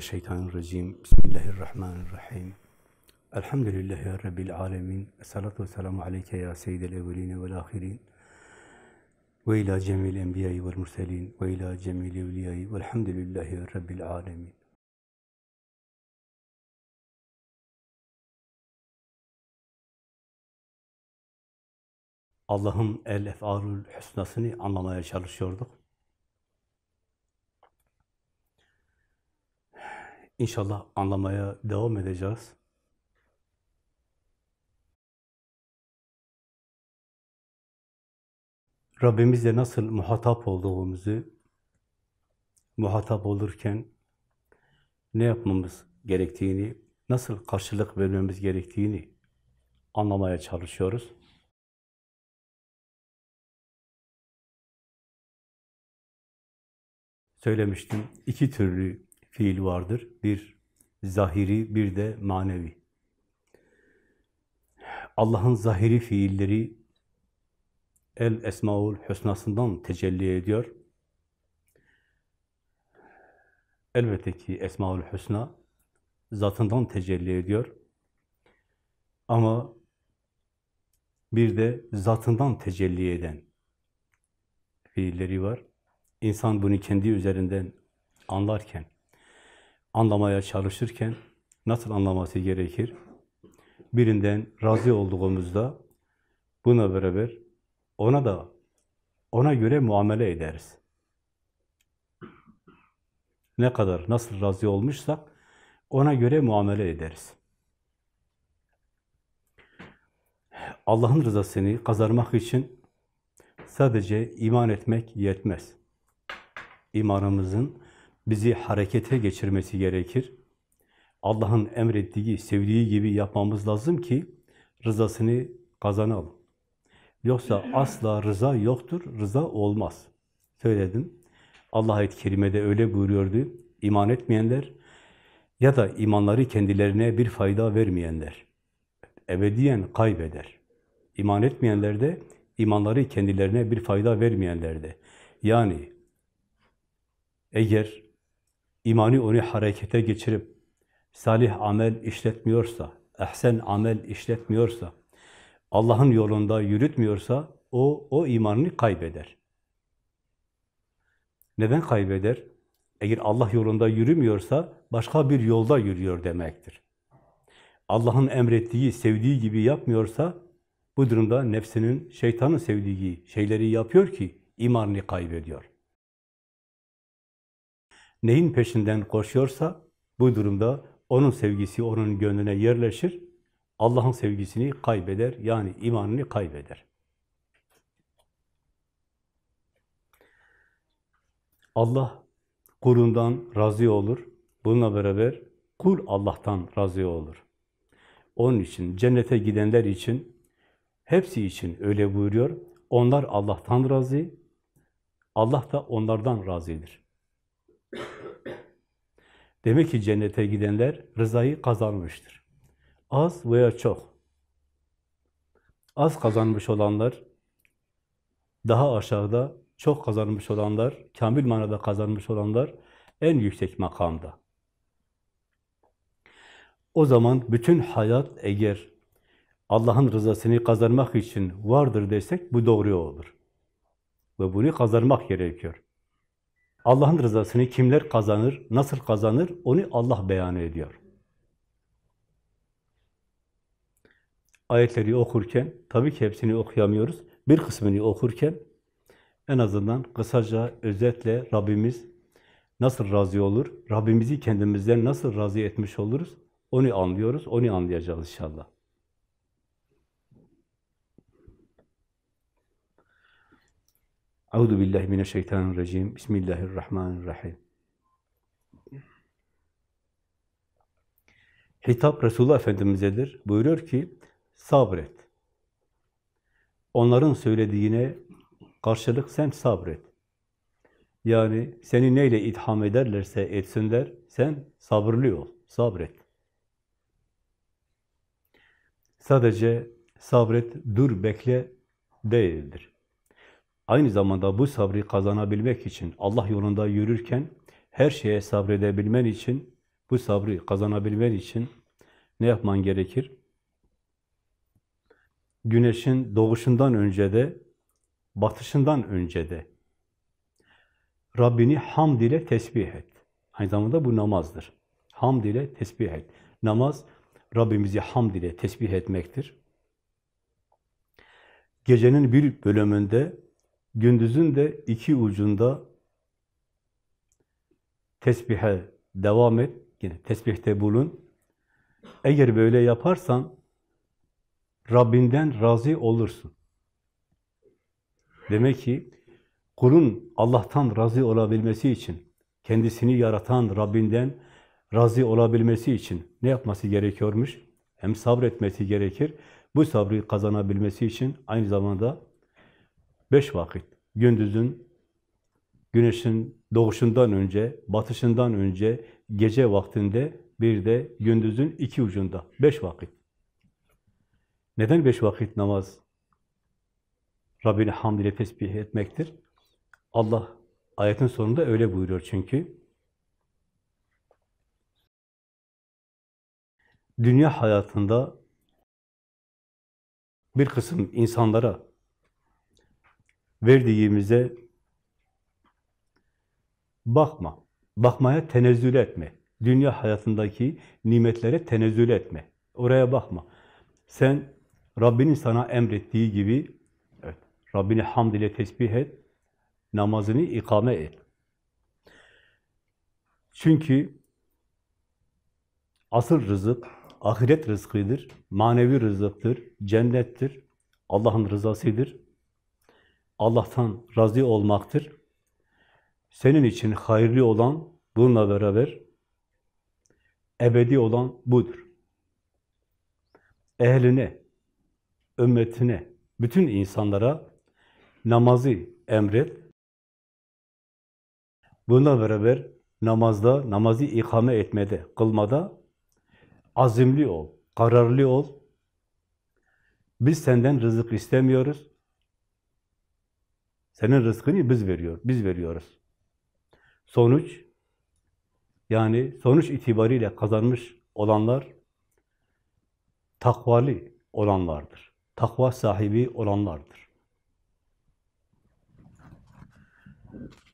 Mineşşeytanirracim. Bismillahirrahmanirrahim. Elhamdülillahi rabbil alamin. Essalatu vesselamu aleyke ya seyyidel evvelin ve'l ahirin. Ve ila cemil enbiya'i ve'l murselin ve ila cemil evliya'i ve'lhamdülillahi rabbil alamin. Allah'ın el ef'alül hüsnasını anlamaya çalışıyorduk. İnşallah anlamaya devam edeceğiz. Rabbimizle nasıl muhatap olduğumuzu, muhatap olurken ne yapmamız gerektiğini, nasıl karşılık vermemiz gerektiğini anlamaya çalışıyoruz. Söylemiştim, iki türlü fiil vardır. Bir zahiri, bir de manevi. Allah'ın zahiri fiilleri El Esmaül Hüsna'sından tecelli ediyor. Elbette ki Esmaül Hüsna zatından tecelli ediyor. Ama bir de zatından tecelli eden fiilleri var. İnsan bunu kendi üzerinden anlarken, anlamaya çalışırken nasıl anlaması gerekir? Birinden razı olduğumuzda buna beraber ona da ona göre muamele ederiz. Ne kadar nasıl razı olmuşsak ona göre muamele ederiz. Allah'ın rızasını kazanmak için sadece iman etmek yetmez. İmanımızın bizi harekete geçirmesi gerekir. Allah'ın emrettiği, sevdiği gibi yapmamız lazım ki rızasını kazanalım. Yoksa asla rıza yoktur, rıza olmaz. Söyledim. Allah ayet-i kerimede öyle buyuruyordu. İman etmeyenler ya da imanları kendilerine bir fayda vermeyenler ebediyen kaybeder. İman etmeyenler de imanları kendilerine bir fayda vermeyenler de. Yani eğer imani onu harekete geçirip salih amel işletmiyorsa, ehsen amel işletmiyorsa, Allah'ın yolunda yürütmüyorsa o o imanını kaybeder. Neden kaybeder? Eğer Allah yolunda yürümüyorsa başka bir yolda yürüyor demektir. Allah'ın emrettiği, sevdiği gibi yapmıyorsa bu durumda nefsinin, şeytanın sevdiği şeyleri yapıyor ki imanını kaybediyor. Neyin peşinden koşuyorsa bu durumda onun sevgisi onun gönlüne yerleşir, Allah'ın sevgisini kaybeder, yani imanını kaybeder. Allah kulundan razı olur. Bununla beraber kul Allah'tan razı olur. Onun için cennete gidenler için, hepsi için öyle buyuruyor. Onlar Allah'tan razı, Allah da onlardan razıdır. Demek ki cennete gidenler rızayı kazanmıştır. Az veya çok. Az kazanmış olanlar daha aşağıda, çok kazanmış olanlar, kamil manada kazanmış olanlar en yüksek makamda. O zaman bütün hayat eğer Allah'ın rızasını kazanmak için vardır desek bu doğru olur. Ve bunu kazanmak gerekiyor. Allah'ın rızasını kimler kazanır, nasıl kazanır onu Allah beyan ediyor. Ayetleri okurken, tabii ki hepsini okuyamıyoruz, bir kısmını okurken en azından kısaca, özetle Rabbimiz nasıl razı olur, Rabbimizi kendimizden nasıl razı etmiş oluruz, onu anlıyoruz, onu anlayacağız inşallah. Euzu billahi mineşşeytanirracim. Bismillahirrahmanirrahim. Hitap Resulullah Efendimiz'edir. Buyuruyor ki, sabret. Onların söylediğine karşılık sen sabret. Yani seni neyle itham ederlerse etsinler, sen sabırlı ol, sabret. Sadece sabret, dur, bekle değildir. Aynı zamanda bu sabrı kazanabilmek için Allah yolunda yürürken her şeye sabredebilmen için, bu sabrı kazanabilmen için ne yapman gerekir? Güneşin doğuşundan önce de, batışından önce de Rabbini hamd ile tesbih et. Aynı zamanda bu namazdır. Hamd ile tesbih et. Namaz, Rabbimizi hamd ile tesbih etmektir. Gecenin bir bölümünde, gündüzün de iki ucunda tesbihe devam et. Yine tesbihte bulun. Eğer böyle yaparsan Rabbinden razı olursun. Demek ki kulun Allah'tan razı olabilmesi için, kendisini yaratan Rabbinden razı olabilmesi için ne yapması gerekiyormuş? Hem sabretmesi gerekir. Bu sabrı kazanabilmesi için aynı zamanda beş vakit, gündüzün, güneşin doğuşundan önce, batışından önce, gece vaktinde, bir de gündüzün iki ucunda, beş vakit. Neden beş vakit namaz Rabbini hamd ile tesbih etmektir? Allah ayetin sonunda öyle buyuruyor çünkü. Dünya hayatında bir kısım insanlara verdiğimize bakma. Bakmaya tenezzül etme. Dünya hayatındaki nimetlere tenezzül etme. Oraya bakma. Sen Rabbinin sana emrettiği gibi evet, Rabbini hamd ile tesbih et, namazını ikame et. Çünkü asıl rızık ahiret rızkıdır, manevi rızıktır, cennettir, Allah'ın rızasıdır. Allah'tan razı olmaktır. Senin için hayırlı olan bununla beraber ebedi olan budur. Ehline, ümmetine, bütün insanlara namazı emret. Bununla beraber namazda, namazı ikame etmede, kılmada azimli ol, kararlı ol. Biz senden rızık istemiyoruz. Senin rızkını biz veriyor, biz veriyoruz. Sonuç, yani sonuç itibariyle kazanmış olanlar takvalı olanlardır. Takva sahibi olanlardır.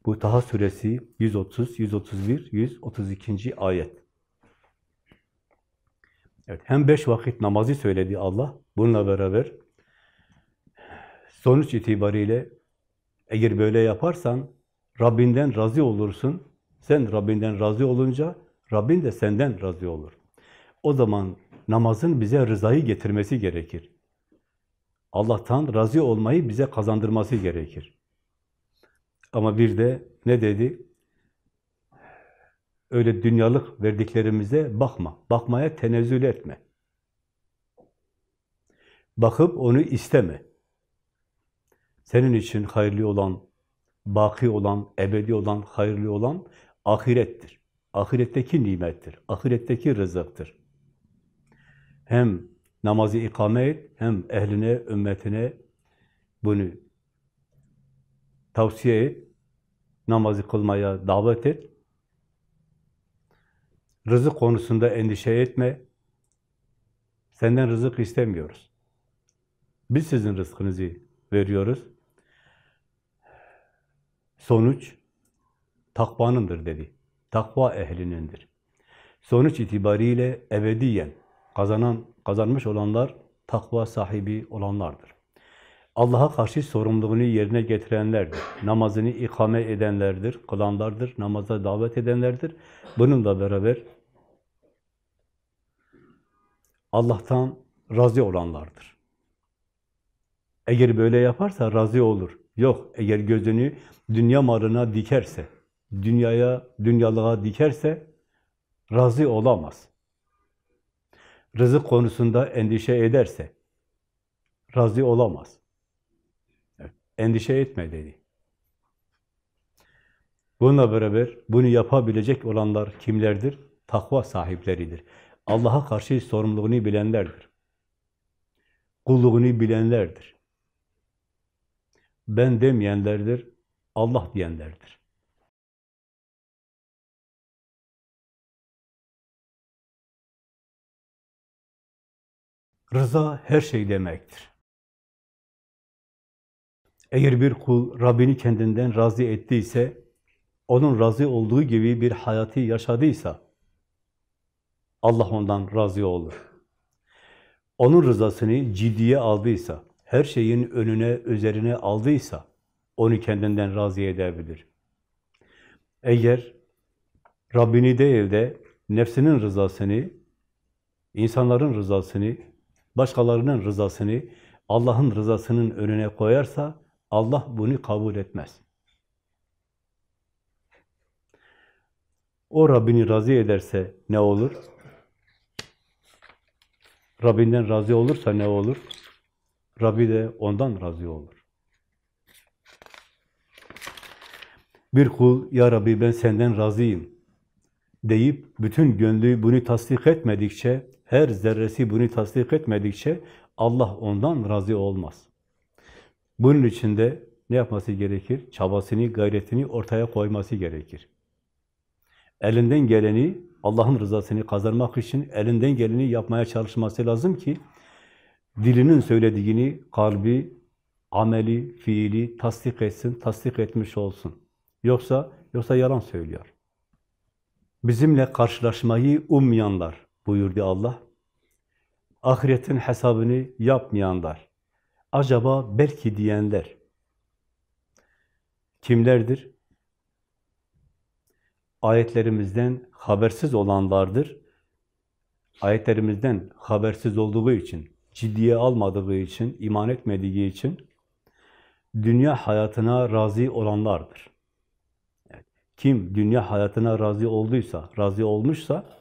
Bu Taha suresi 130, 131, 132. ayet. Evet, hem beş vakit namazı söyledi Allah. Bununla beraber sonuç itibariyle eğer böyle yaparsan Rabbinden razı olursun. Sen Rabbinden razı olunca Rabbin de senden razı olur. O zaman namazın bize rızayı getirmesi gerekir. Allah'tan razı olmayı bize kazandırması gerekir. Ama bir de ne dedi? Öyle dünyalık verdiklerimize bakma. Bakmaya tenezzül etme. Bakıp onu isteme. Senin için hayırlı olan, baki olan, ebedi olan, hayırlı olan ahirettir. Ahiretteki nimettir. Ahiretteki rızıktır. Hem namazı ikame et, hem ehline, ümmetine bunu tavsiye et. Namazı kılmaya davet et. Rızık konusunda endişe etme. Senden rızık istemiyoruz. Biz sizin rızkınızı veriyoruz. Sonuç takvanındır dedi. Takva ehlinindir. Sonuç itibariyle ebediyen kazanan, kazanmış olanlar takva sahibi olanlardır. Allah'a karşı sorumluluğunu yerine getirenlerdir. Namazını ikame edenlerdir, kılanlardır, namaza davet edenlerdir. Bununla beraber Allah'tan razı olanlardır. Eğer böyle yaparsa razı olur. Yok, eğer gözünü dünya marına dikerse, dünyaya, dünyalığa dikerse razı olamaz. Rızık konusunda endişe ederse razı olamaz. Evet, endişe etme dedi. Bununla beraber bunu yapabilecek olanlar kimlerdir? Takva sahipleridir. Allah'a karşı sorumluluğunu bilenlerdir. Kulluğunu bilenlerdir ben demeyenlerdir, Allah diyenlerdir. Rıza her şey demektir. Eğer bir kul Rabbini kendinden razı ettiyse, onun razı olduğu gibi bir hayatı yaşadıysa, Allah ondan razı olur. Onun rızasını ciddiye aldıysa, her şeyin önüne, üzerine aldıysa, onu kendinden razı edebilir. Eğer Rabbini değil de nefsinin rızasını, insanların rızasını, başkalarının rızasını, Allah'ın rızasının önüne koyarsa, Allah bunu kabul etmez. O Rabbini razı ederse ne olur? Rabbinden razı olursa ne olur? Rabbi de ondan razı olur. Bir kul, Ya Rabbi ben senden razıyım deyip bütün gönlü bunu tasdik etmedikçe, her zerresi bunu tasdik etmedikçe Allah ondan razı olmaz. Bunun için de ne yapması gerekir? Çabasını, gayretini ortaya koyması gerekir. Elinden geleni, Allah'ın rızasını kazanmak için elinden geleni yapmaya çalışması lazım ki dilinin söylediğini kalbi, ameli, fiili tasdik etsin, tasdik etmiş olsun. Yoksa yoksa yalan söylüyor. Bizimle karşılaşmayı ummayanlar buyurdu Allah. Ahiretin hesabını yapmayanlar. Acaba belki diyenler kimlerdir? Ayetlerimizden habersiz olanlardır. Ayetlerimizden habersiz olduğu için, ciddiye almadığı için, iman etmediği için dünya hayatına razı olanlardır. Kim dünya hayatına razı olduysa, razı olmuşsa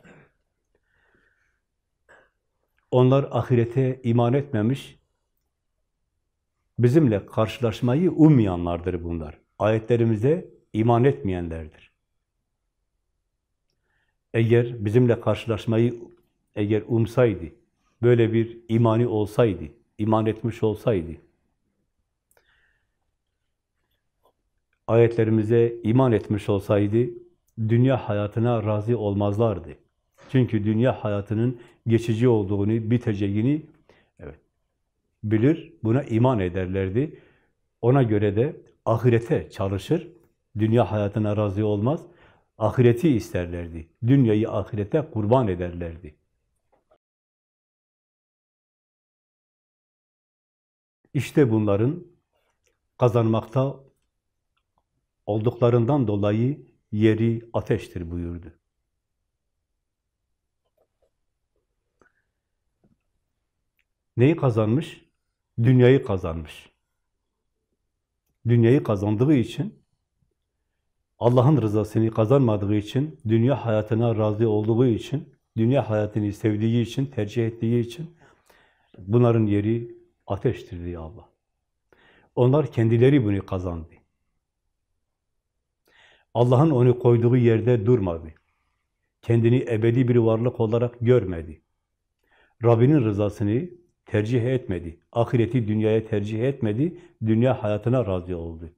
onlar ahirete iman etmemiş, bizimle karşılaşmayı ummayanlardır bunlar. Ayetlerimize iman etmeyenlerdir. Eğer bizimle karşılaşmayı eğer umsaydı, böyle bir imani olsaydı, iman etmiş olsaydı, ayetlerimize iman etmiş olsaydı, dünya hayatına razı olmazlardı. Çünkü dünya hayatının geçici olduğunu, biteceğini evet, bilir, buna iman ederlerdi. Ona göre de ahirete çalışır, dünya hayatına razı olmaz, ahireti isterlerdi. Dünyayı ahirete kurban ederlerdi. İşte bunların kazanmakta olduklarından dolayı yeri ateştir buyurdu. Neyi kazanmış? Dünyayı kazanmış. Dünyayı kazandığı için, Allah'ın rızasını kazanmadığı için, dünya hayatına razı olduğu için, dünya hayatını sevdiği için, tercih ettiği için, bunların yeri ateştir diye Allah. Onlar kendileri bunu kazandı. Allah'ın onu koyduğu yerde durmadı. Kendini ebedi bir varlık olarak görmedi. Rabbinin rızasını tercih etmedi. Ahireti dünyaya tercih etmedi. Dünya hayatına razı oldu.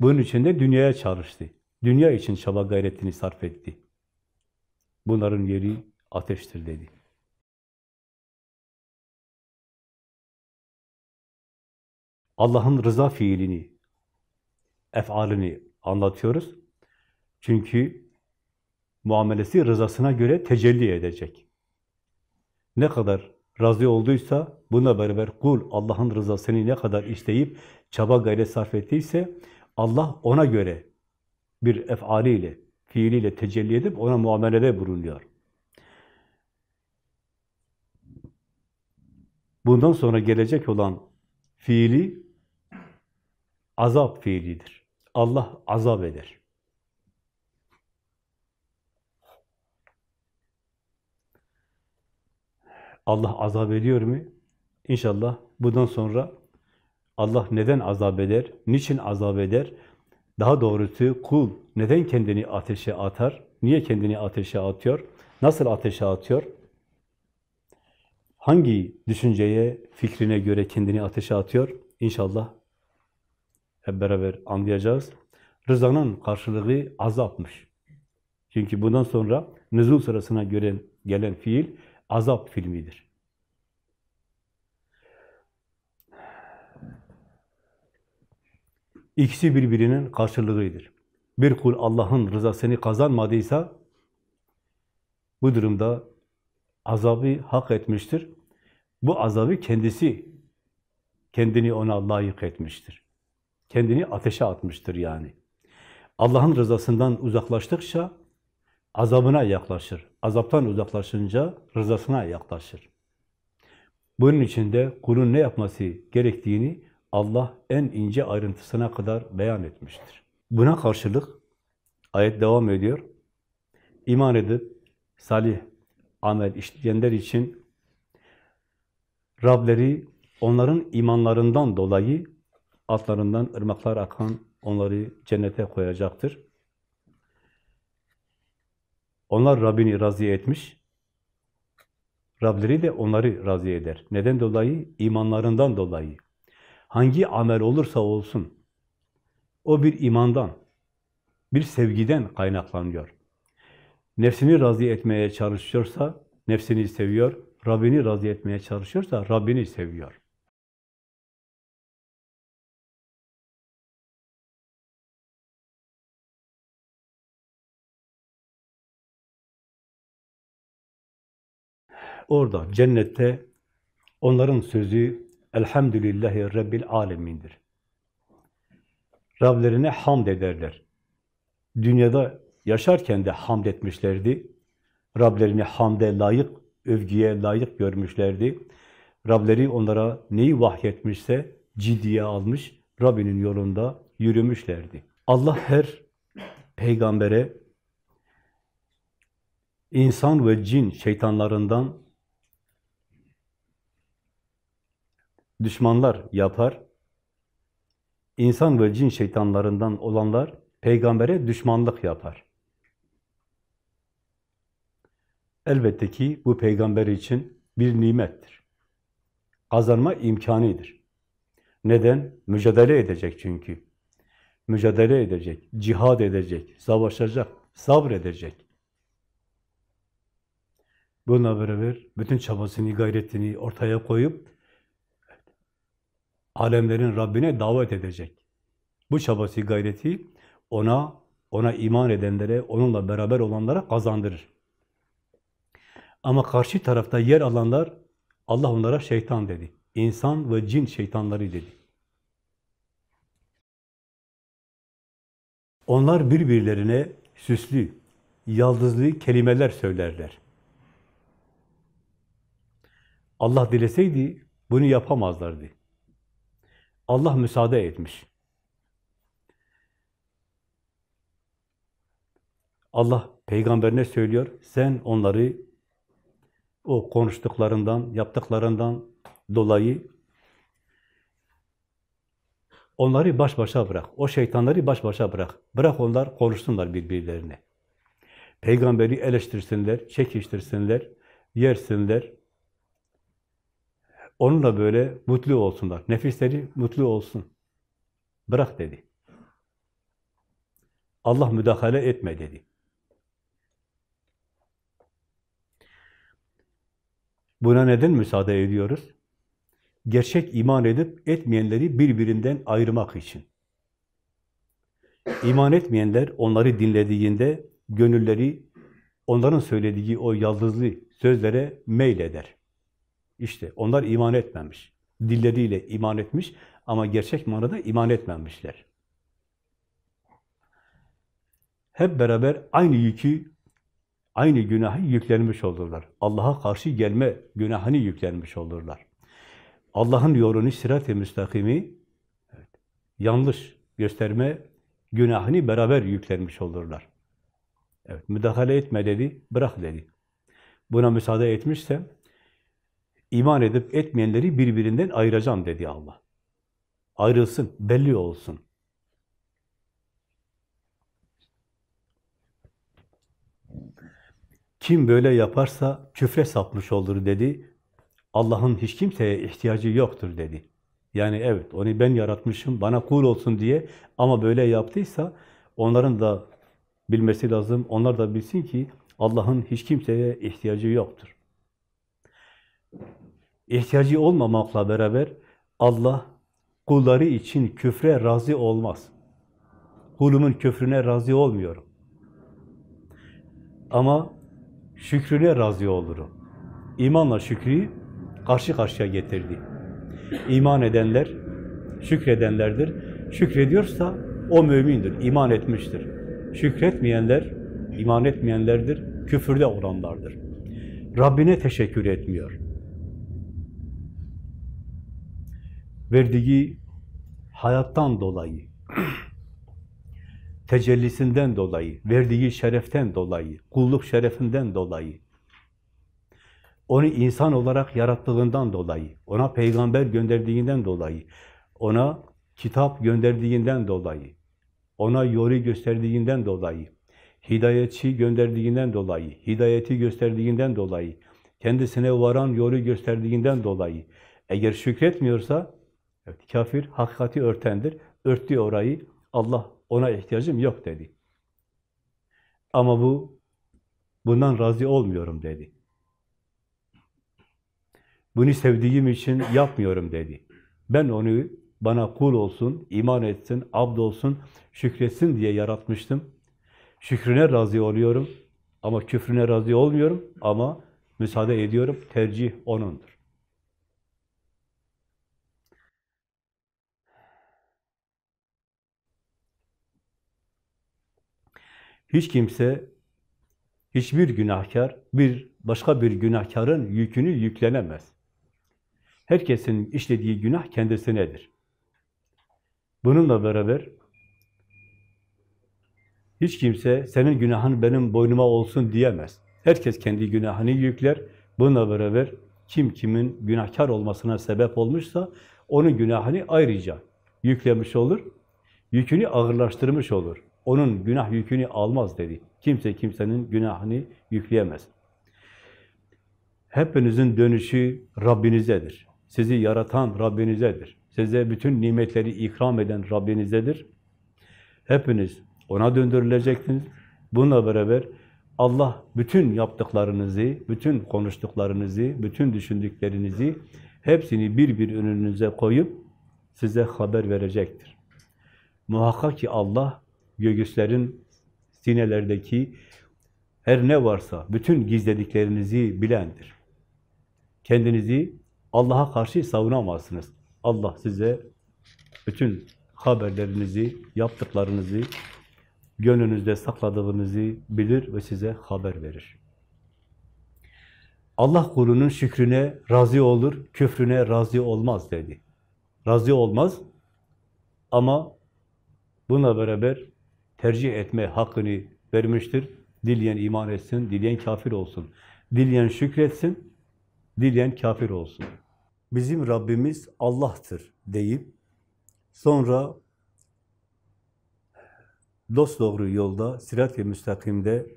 Bunun için de dünyaya çalıştı. Dünya için çaba gayretini sarf etti. Bunların yeri ateştir dedi. Allah'ın rıza fiilini, efalini anlatıyoruz. Çünkü muamelesi rızasına göre tecelli edecek. Ne kadar razı olduysa, buna beraber kul Allah'ın rızasını ne kadar isteyip çaba gayret sarf ettiyse, Allah ona göre bir efaliyle, fiiliyle tecelli edip ona muamelede bulunuyor. Bundan sonra gelecek olan fiili azap fiilidir. Allah azap eder. Allah azap ediyor mu? İnşallah bundan sonra Allah neden azap eder, niçin azap eder? Daha doğrusu kul neden kendini ateşe atar? Niye kendini ateşe atıyor? Nasıl ateşe atıyor? Hangi düşünceye, fikrine göre kendini ateşe atıyor? İnşallah hep beraber anlayacağız. Rızanın karşılığı azapmış. Çünkü bundan sonra nüzul sırasına göre gelen fiil azap filmidir. İkisi birbirinin karşılığıdır. Bir kul Allah'ın rızasını kazanmadıysa bu durumda azabı hak etmiştir. Bu azabı kendisi, kendini ona layık etmiştir. Kendini ateşe atmıştır yani. Allah'ın rızasından uzaklaştıkça azabına yaklaşır. Azaptan uzaklaşınca rızasına yaklaşır. Bunun için de kulun ne yapması gerektiğini Allah en ince ayrıntısına kadar beyan etmiştir. Buna karşılık ayet devam ediyor. İman edip salih amel işleyenler için Rableri onların imanlarından dolayı altlarından ırmaklar akan onları cennete koyacaktır. Onlar Rabbini razı etmiş. Rableri de onları razı eder. Neden dolayı? İmanlarından dolayı. Hangi amel olursa olsun, o bir imandan, bir sevgiden kaynaklanıyor. Nefsini razı etmeye çalışıyorsa, nefsini seviyor. Rabbini razı etmeye çalışıyorsa, Rabbini seviyor. Orada, cennette onların sözü Elhamdülillahi Rabbil Alemin'dir. Rablerine hamd ederler. Dünyada yaşarken de hamd etmişlerdi. Rablerini hamde layık, övgüye layık görmüşlerdi. Rableri onlara neyi vahyetmişse ciddiye almış, Rabbinin yolunda yürümüşlerdi. Allah her peygambere insan ve cin şeytanlarından düşmanlar yapar. İnsan ve cin şeytanlarından olanlar peygambere düşmanlık yapar. Elbette ki bu peygamber için bir nimettir. Kazanma imkanıdır. Neden? Mücadele edecek çünkü. Mücadele edecek, cihad edecek, savaşacak, sabredecek. Bununla beraber bütün çabasını, gayretini ortaya koyup alemlerin Rabbine davet edecek. Bu çabası, gayreti ona, ona iman edenlere, onunla beraber olanlara kazandırır. Ama karşı tarafta yer alanlar, Allah onlara şeytan dedi. İnsan ve cin şeytanları dedi. Onlar birbirlerine süslü, yaldızlı kelimeler söylerler. Allah dileseydi bunu yapamazlardı. Allah müsaade etmiş. Allah peygamberine söylüyor, sen onları o konuştuklarından, yaptıklarından dolayı onları baş başa bırak. O şeytanları baş başa bırak. Bırak onlar konuşsunlar birbirlerine. Peygamberi eleştirsinler, çekiştirsinler, yersinler, Onunla böyle mutlu olsunlar. Nefisleri mutlu olsun. Bırak dedi. Allah müdahale etme dedi. Buna neden müsaade ediyoruz? Gerçek iman edip etmeyenleri birbirinden ayırmak için. İman etmeyenler onları dinlediğinde gönülleri onların söylediği o yaldızlı sözlere meyleder. İşte onlar iman etmemiş. Dilleriyle iman etmiş ama gerçek manada iman etmemişler. Hep beraber aynı yükü, aynı günahı yüklenmiş olurlar. Allah'a karşı gelme günahını yüklenmiş olurlar. Allah'ın yolunu, sirat-i müstakimi evet, yanlış gösterme günahını beraber yüklenmiş olurlar. Evet, müdahale etme dedi, bırak dedi. Buna müsaade etmişsem iman edip etmeyenleri birbirinden ayıracağım dedi Allah. Ayrılsın, belli olsun. Kim böyle yaparsa küfre sapmış olur dedi. Allah'ın hiç kimseye ihtiyacı yoktur dedi. Yani evet, onu ben yaratmışım, bana kul olsun diye ama böyle yaptıysa onların da bilmesi lazım, onlar da bilsin ki Allah'ın hiç kimseye ihtiyacı yoktur ihtiyacı olmamakla beraber Allah kulları için küfre razı olmaz. Kulumun küfrüne razı olmuyorum. Ama şükrüne razı olurum. İmanla şükrü karşı karşıya getirdi. İman edenler şükredenlerdir. Şükrediyorsa o mümindir, iman etmiştir. Şükretmeyenler, iman etmeyenlerdir, küfürde olanlardır. Rabbine teşekkür etmiyor. Verdiği hayattan dolayı, tecellisinden dolayı, verdiği şereften dolayı, kulluk şerefinden dolayı, onu insan olarak yarattığından dolayı, ona peygamber gönderdiğinden dolayı, ona kitap gönderdiğinden dolayı, ona yolu gösterdiğinden dolayı, hidayetçi gönderdiğinden dolayı, hidayeti gösterdiğinden dolayı, kendisine varan yolu gösterdiğinden dolayı, eğer şükretmiyorsa, evet, kafir hakikati örtendir, örttü orayı, Allah ona ihtiyacım yok dedi. Ama bu, bundan razı olmuyorum dedi. Bunu sevdiğim için yapmıyorum dedi. Ben onu bana kul olsun, iman etsin, abd olsun, şükretsin diye yaratmıştım. Şükrüne razı oluyorum ama küfrüne razı olmuyorum ama müsaade ediyorum, tercih O'nundur. Hiç kimse, hiçbir günahkar, bir başka bir günahkarın yükünü yüklenemez. Herkesin işlediği günah kendisinedir. Bununla beraber hiç kimse senin günahın benim boynuma olsun diyemez. Herkes kendi günahını yükler. Bununla beraber kim kimin günahkar olmasına sebep olmuşsa onun günahını ayrıca yüklemiş olur. Yükünü ağırlaştırmış olur. Onun günah yükünü almaz dedi. Kimse kimsenin günahını yükleyemez. Hepinizin dönüşü Rabbinizedir. Sizi yaratan Rabbinizedir. Size bütün nimetleri ikram eden Rabbinizedir. Hepiniz ona döndürüleceksiniz. Bununla beraber Allah bütün yaptıklarınızı, bütün konuştuklarınızı, bütün düşündüklerinizi hepsini bir bir önünüze koyup size haber verecektir. Muhakkak ki Allah göğüslerin sinelerdeki her ne varsa bütün gizlediklerinizi bilendir. Kendinizi Allah'a karşı savunamazsınız. Allah size bütün haberlerinizi, yaptıklarınızı, gönlünüzde sakladığınızı bilir ve size haber verir. Allah kulunun şükrüne razı olur, küfrüne razı olmaz dedi. Razı olmaz ama buna beraber tercih etme hakkını vermiştir. Dileyen iman etsin, dileyen kafir olsun. Dileyen şükretsin, dileyen kafir olsun. Bizim Rabbimiz Allah'tır deyip sonra dost doğru yolda, sirat-i müstakimde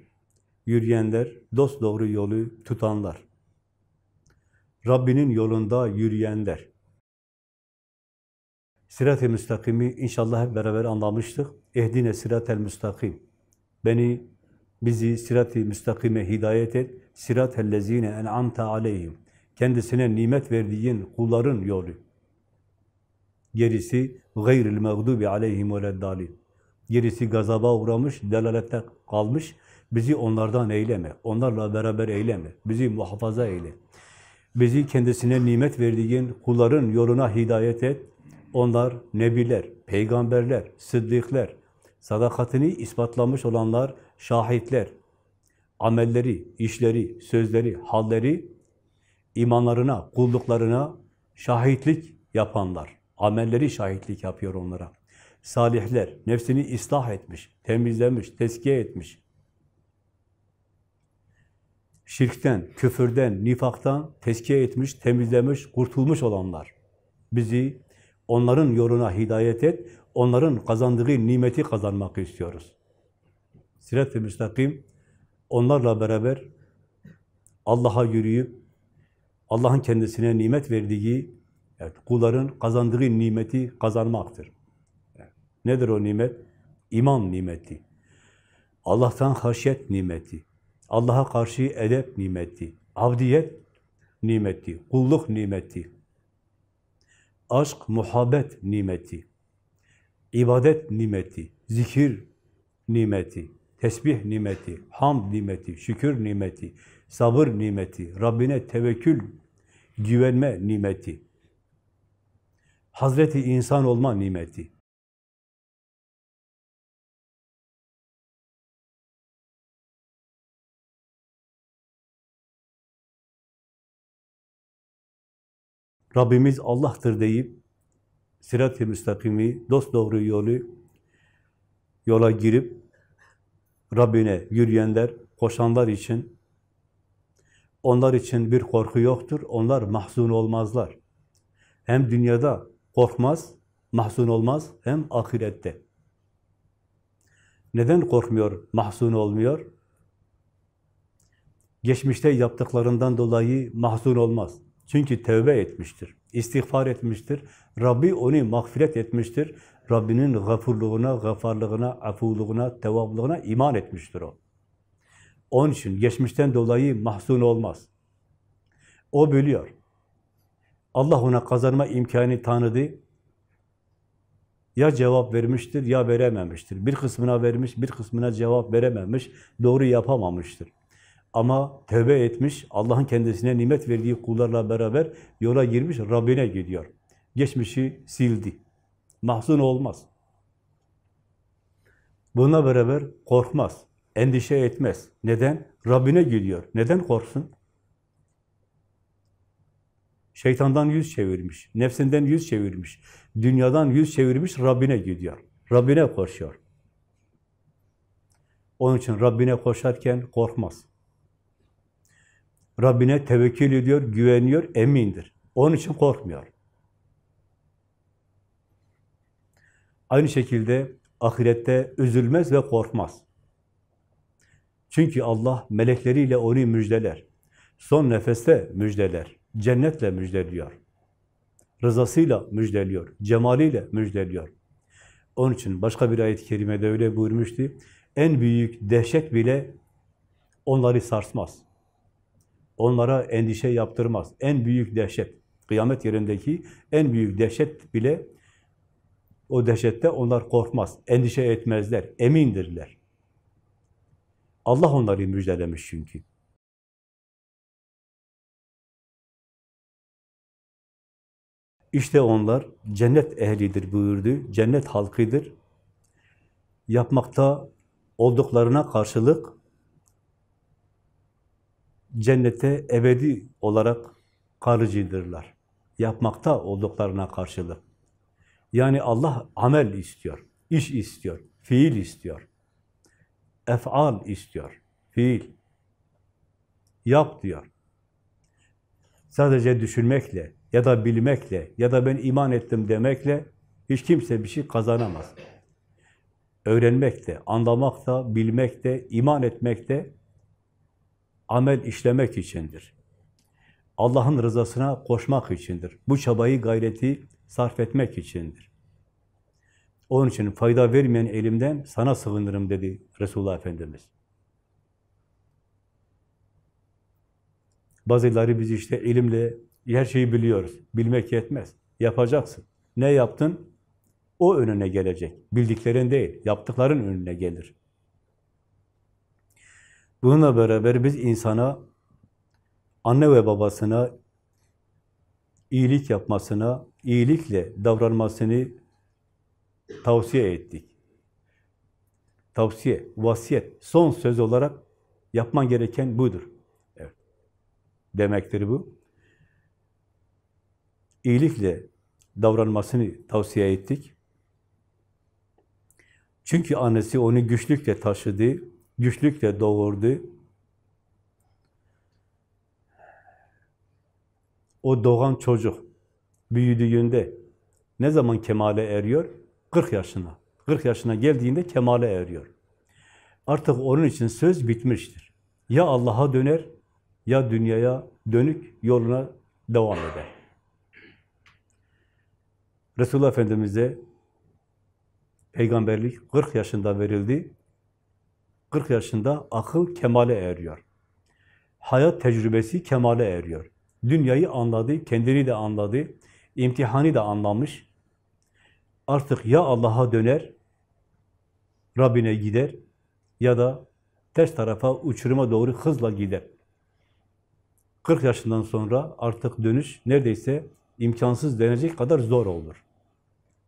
yürüyenler, dost doğru yolu tutanlar, Rabbinin yolunda yürüyenler. Sirat-i müstakimi inşallah hep beraber anlamıştık. Ehdine sirat-el müstakim. Beni, bizi sirat-i müstakime hidayet et. Sirat-el lezine en'amte aleyhim. Kendisine nimet verdiğin kulların yolu. Gerisi gayril mağdubi aleyhim veleddalin. Gerisi gazaba uğramış, delalette kalmış. Bizi onlardan eyleme, onlarla beraber eyleme, bizi muhafaza eyle. Bizi kendisine nimet verdiğin kulların yoluna hidayet et. Onlar nebiler, peygamberler, sıddıklar, sadakatini ispatlamış olanlar, şahitler, amelleri, işleri, sözleri, halleri, imanlarına, kulluklarına şahitlik yapanlar, amelleri şahitlik yapıyor onlara. Salihler, nefsini ıslah etmiş, temizlemiş, tezkiye etmiş. Şirkten, küfürden, nifaktan tezkiye etmiş, temizlemiş, kurtulmuş olanlar. Bizi onların yoluna hidayet et, onların kazandığı nimeti kazanmak istiyoruz. Sirat-ı müstakim, onlarla beraber Allah'a yürüyüp, Allah'ın kendisine nimet verdiği, evet, kulların kazandığı nimeti kazanmaktır. Nedir o nimet? İman nimeti. Allah'tan haşyet nimeti. Allah'a karşı edep nimeti. Avdiyet nimeti. Kulluk nimeti. Aşk, muhabbet nimeti, ibadet nimeti, zikir nimeti, tesbih nimeti, hamd nimeti, şükür nimeti, sabır nimeti, Rabbine tevekkül, güvenme nimeti, Hazreti insan olma nimeti. Rabbimiz Allah'tır deyip sirat-i müstakimi, dosdoğru yolu yola girip Rabbine yürüyenler, koşanlar için onlar için bir korku yoktur. Onlar mahzun olmazlar. Hem dünyada korkmaz, mahzun olmaz, hem ahirette. Neden korkmuyor, mahzun olmuyor? Geçmişte yaptıklarından dolayı mahzun olmaz. Çünkü tevbe etmiştir, istiğfar etmiştir. Rabbi onu mağfiret etmiştir. Rabbinin gafurluğuna, gafarlığına, afuluğuna, tevablığına iman etmiştir o. Onun için geçmişten dolayı mahzun olmaz. O biliyor. Allah ona kazanma imkanı tanıdı. Ya cevap vermiştir ya verememiştir. Bir kısmına vermiş, bir kısmına cevap verememiş, doğru yapamamıştır. Ama tövbe etmiş, Allah'ın kendisine nimet verdiği kullarla beraber yola girmiş, Rabbine gidiyor. Geçmişi sildi. Mahzun olmaz. Buna beraber korkmaz, endişe etmez. Neden? Rabbine gidiyor. Neden korksun? Şeytandan yüz çevirmiş, nefsinden yüz çevirmiş, dünyadan yüz çevirmiş, Rabbine gidiyor. Rabbine koşuyor. Onun için Rabbine koşarken korkmaz. Rabbine tevekkül ediyor, güveniyor, emindir. Onun için korkmuyor. Aynı şekilde ahirette üzülmez ve korkmaz. Çünkü Allah melekleriyle onu müjdeler. Son nefeste müjdeler. Cennetle müjdeliyor. Rızasıyla müjdeliyor. Cemaliyle müjdeliyor. Onun için başka bir ayet-i kerimede öyle buyurmuştu. En büyük dehşet bile onları sarsmaz. Onlara endişe yaptırmaz. En büyük dehşet, kıyamet yerindeki en büyük dehşet bile o dehşette onlar korkmaz, endişe etmezler, emindirler. Allah onları müjdelemiş çünkü. İşte onlar cennet ehlidir buyurdu, cennet halkıdır. Yapmakta olduklarına karşılık cennete ebedi olarak kalıcıdırlar. Yapmakta olduklarına karşılık. Yani Allah amel istiyor, iş istiyor, fiil istiyor. Ef'al istiyor, fiil. Yap diyor. Sadece düşünmekle ya da bilmekle ya da ben iman ettim demekle hiç kimse bir şey kazanamaz. Öğrenmek de, anlamak da, bilmek de, iman etmek de amel işlemek içindir. Allah'ın rızasına koşmak içindir. Bu çabayı, gayreti sarf etmek içindir. Onun için fayda vermeyen elimden sana sığınırım dedi Resulullah Efendimiz. Bazıları biz işte ilimle her şeyi biliyoruz. Bilmek yetmez. Yapacaksın. Ne yaptın? O önüne gelecek. Bildiklerin değil, yaptıkların önüne gelir. Bununla beraber biz insana, anne ve babasına iyilik yapmasına, iyilikle davranmasını tavsiye ettik. Tavsiye, vasiyet, son söz olarak yapman gereken budur. Evet. Demektir bu. İyilikle davranmasını tavsiye ettik. Çünkü annesi onu güçlükle taşıdı, güçlükle doğurdu. O doğan çocuk büyüdüğünde ne zaman kemale eriyor? 40 yaşına. 40 yaşına geldiğinde kemale eriyor. Artık onun için söz bitmiştir. Ya Allah'a döner ya dünyaya dönük yoluna devam eder. Resulullah Efendimiz'e peygamberlik 40 yaşında verildi. 40 yaşında akıl kemale eriyor. Hayat tecrübesi kemale eriyor. Dünyayı anladı, kendini de anladı. imtihanı da anlamış. Artık ya Allah'a döner, Rabbine gider ya da ters tarafa, uçuruma doğru hızla gider. 40 yaşından sonra artık dönüş neredeyse imkansız denecek kadar zor olur.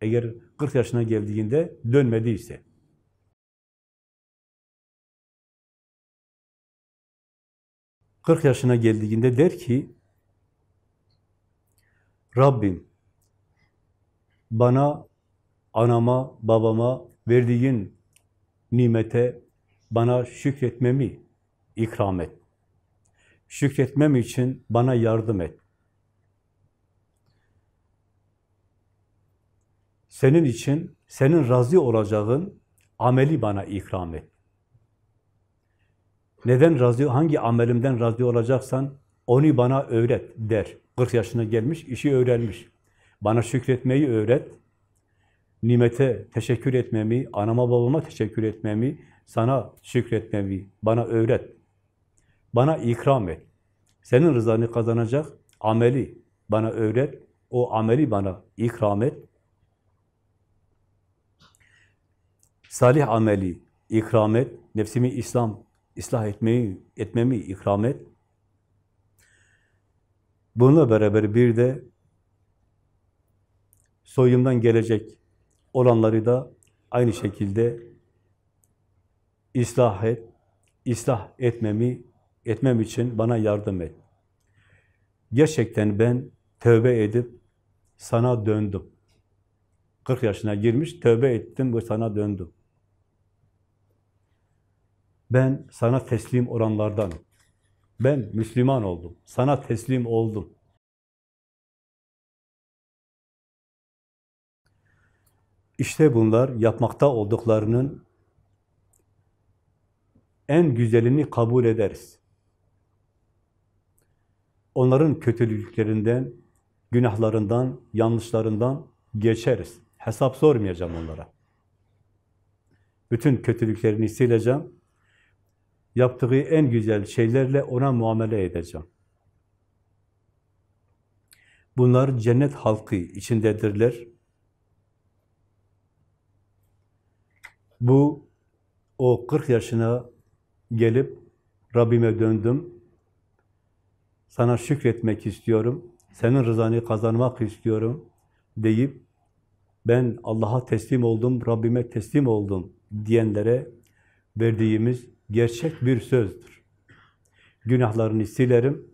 Eğer 40 yaşına geldiğinde dönmediyse. Kırk yaşına geldiğinde der ki, Rabbim bana, anama, babama verdiğin nimete bana şükretmemi ikram et. Şükretmem için bana yardım et. Senin için, senin razı olacağın ameli bana ikram et. Neden razı, hangi amelimden razı olacaksan onu bana öğret der. 40 yaşına gelmiş, işi öğrenmiş. Bana şükretmeyi öğret. Nimete teşekkür etmemi, anama babama teşekkür etmemi, sana şükretmemi bana öğret. Bana ikram et. Senin rızanı kazanacak ameli bana öğret. O ameli bana ikram et. Salih ameli ikram et. Nefsimi İslam ıslah etmeyi etmemi ikram et. Bununla beraber bir de soyumdan gelecek olanları da aynı şekilde ıslah et, ıslah etmemi, etmem için bana yardım et. Gerçekten ben tövbe edip sana döndüm. 40 yaşına girmiş, tövbe ettim ve sana döndüm. Ben sana teslim olanlardanım. Ben Müslüman oldum. Sana teslim oldum. İşte bunlar yapmakta olduklarının en güzelini kabul ederiz. Onların kötülüklerinden, günahlarından, yanlışlarından geçeriz. Hesap sormayacağım onlara. Bütün kötülüklerini sileceğim. Yaptığı en güzel şeylerle ona muamele edeceğim. Bunlar cennet halkı içindedirler. Bu, o 40 yaşına gelip Rabbime döndüm, sana şükretmek istiyorum, senin rızanı kazanmak istiyorum deyip ben Allah'a teslim oldum, Rabbime teslim oldum diyenlere verdiğimiz gerçek bir sözdür. Günahlarını silerim,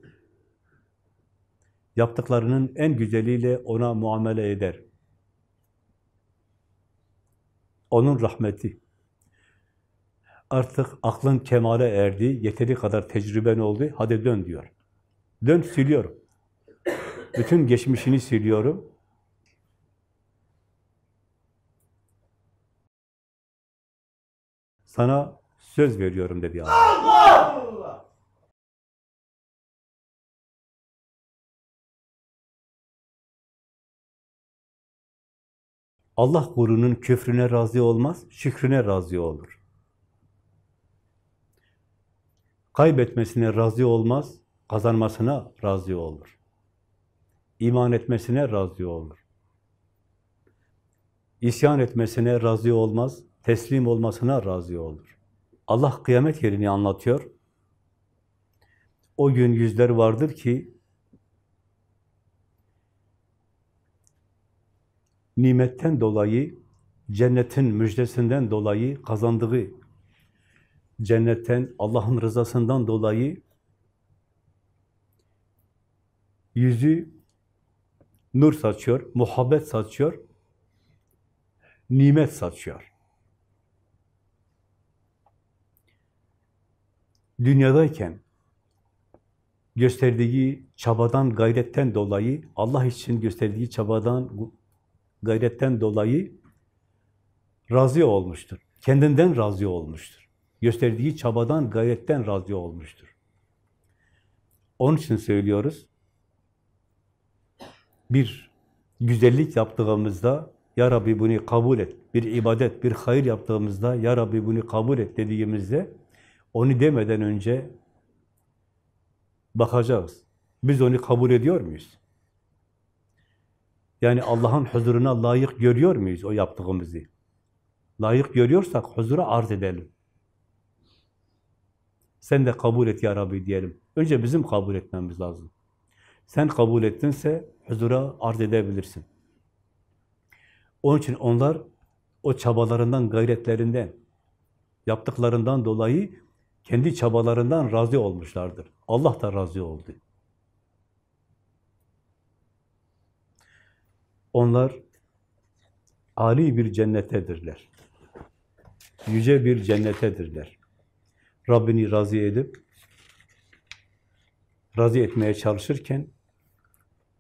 yaptıklarının en güzeliyle ona muamele eder. Onun rahmeti. Artık aklın kemale erdi, yeteri kadar tecrüben oldu, hadi dön diyor. Dön, siliyorum. Bütün geçmişini siliyorum. Sana söz veriyorum dedi Allah. Allah kulunun küfrüne razı olmaz, şükrüne razı olur. Kaybetmesine razı olmaz, kazanmasına razı olur. İman etmesine razı olur. İsyan etmesine razı olmaz, teslim olmasına razı olur. Allah kıyamet yerini anlatıyor. O gün yüzler vardır ki nimetten dolayı, cennetin müjdesinden dolayı kazandığı cennetten, Allah'ın rızasından dolayı yüzü nur saçıyor, muhabbet saçıyor, nimet saçıyor. Dünyadayken gösterdiği çabadan, gayretten dolayı, Allah için gösterdiği çabadan, gayretten dolayı razı olmuştur. Kendinden razı olmuştur. Gösterdiği çabadan, gayretten razı olmuştur. Onun için söylüyoruz, bir güzellik yaptığımızda, Ya Rabbi bunu kabul et, bir ibadet, bir hayır yaptığımızda, Ya Rabbi bunu kabul et dediğimizde, onu demeden önce bakacağız. Biz onu kabul ediyor muyuz? Yani Allah'ın huzuruna layık görüyor muyuz o yaptığımızı? Layık görüyorsak huzura arz edelim. Sen de kabul et ya Rabbi diyelim. Önce bizim kabul etmemiz lazım. Sen kabul ettinse huzura arz edebilirsin. Onun için onlar o çabalarından, gayretlerinden, yaptıklarından dolayı kendi çabalarından razı olmuşlardır. Allah da razı oldu. Onlar âli bir cennettedirler. Yüce bir cennettedirler. Rabbini razı edip, razı etmeye çalışırken,